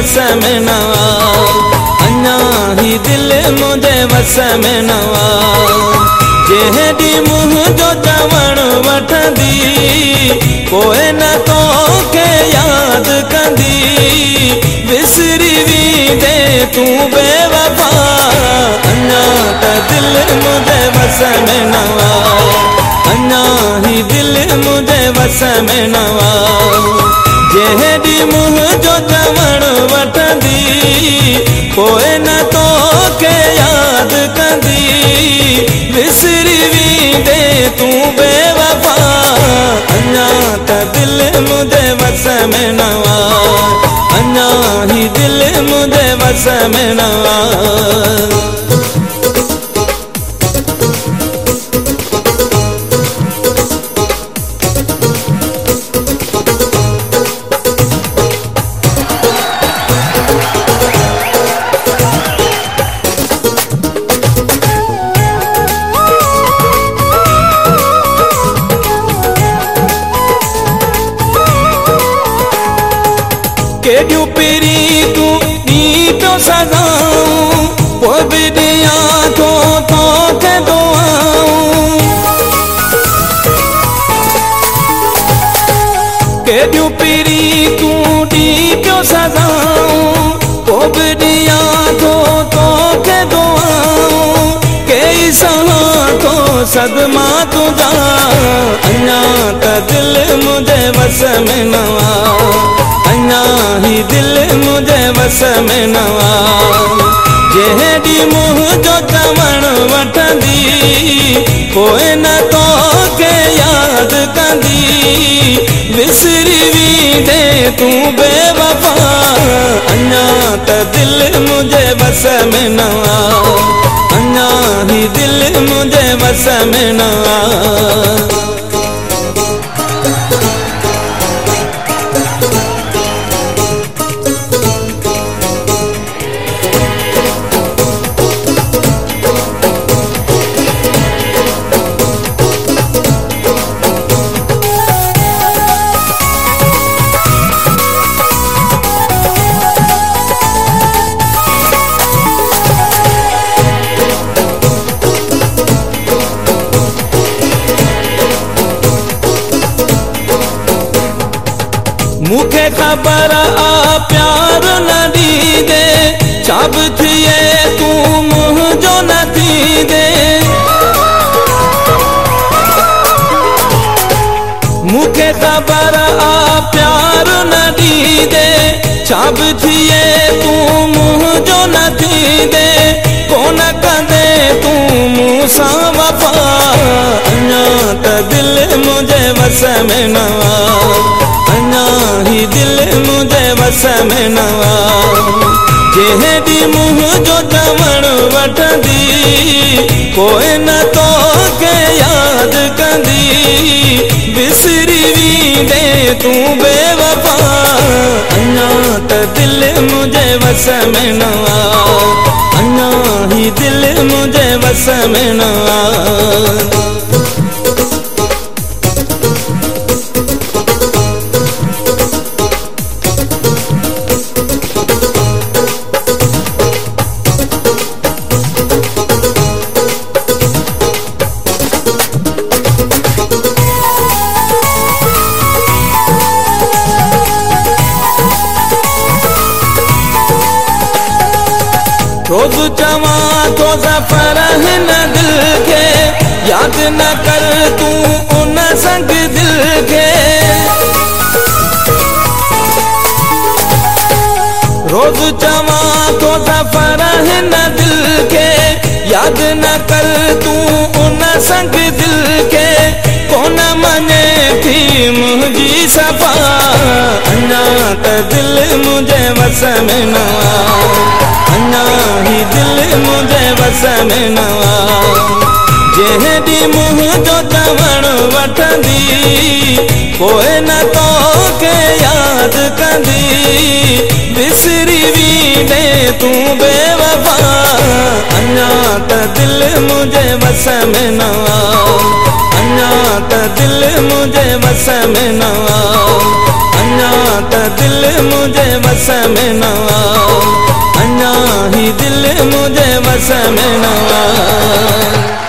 وس ۾ نوان هي دل منهنجي وس ۾ نوان جنهن ڏينهن منهنجو چوڻ وٺندي پوءِ نه توکي ياد ڪندي. وسري ويندي تون بيوفا اڃا ته دل منهنجي وس ۾ نوان اڃا هي دل منهنجي وس ۾ نوان چوڻ وٺندي پوءِ نه توکي ياد ڪندي. وسري ويندي تون بيوفا اڃا ته دل منهنجي وس ۾ نوان اڃا هي دل منهنجي وس ۾ نوان पहिरीं तूं ॾींहुं पियो सघां पोइ बि ॾियां थो तोखे दुआऊं केॾियूं पहिरीं तूं ॾींहुं पियो सघां पोइ बि ॾियां थो तोखे दुआऊं कई सहां थो सदमा तुंहिंजा अञा त दिलि मुंहिंजे वस में नवा अञा هي دل منهنجي وس ۾ نوان. جنهن ڏينهن منهنجو چوڻ وٺندي پوءِ نه توکي ياد ڪندي. وسري ويندي تون بيوفا اڃا ته دل منهنجي وس ۾ نوان. اڃا هي دل منهنجي وس ۾ نوان मुखे खबर आ, प्यार न दी दे चाब थिए, तू मुह जो न थी दे मुखे खबर आ, प्यार न दी दे चाब थिए, तू मुह जो न थी दे कोन कदे तू मूसा वफा? अन्या त दिल मुझे वस में नवा। چوڻ وٺندي نه ياد ڪندي. وسري ويندي تون بيوفا اڃا ته دل منهنجي وس ۾ نوان اڃا هي دل منهنجي وس ۾ نوان रोज़ चवा तो ज़फ़र हिन दिल के। याद न कर तूं उन संग दिल खे रोज़ चवा तो ज़फ़र न दिल के। याद न कर तू उन संग दिल के। कोन मञे थी मुझी सफ़ा? ته دل منهنجي وس ۾ اڃا منهنجي وس ۾ نوان جنهن ڏينهن منهنجو چوڻ وٺندي پوءِ نه توکي ياد ڪندي. وسري ويندي تون اڃا ته دل منهنجي وس ۾ نه اڃا ته دل منهنجي وس ۾ نه ته دل منهنجي وس ۾ نه اڃا ئي دل منهنجي وس ۾ نه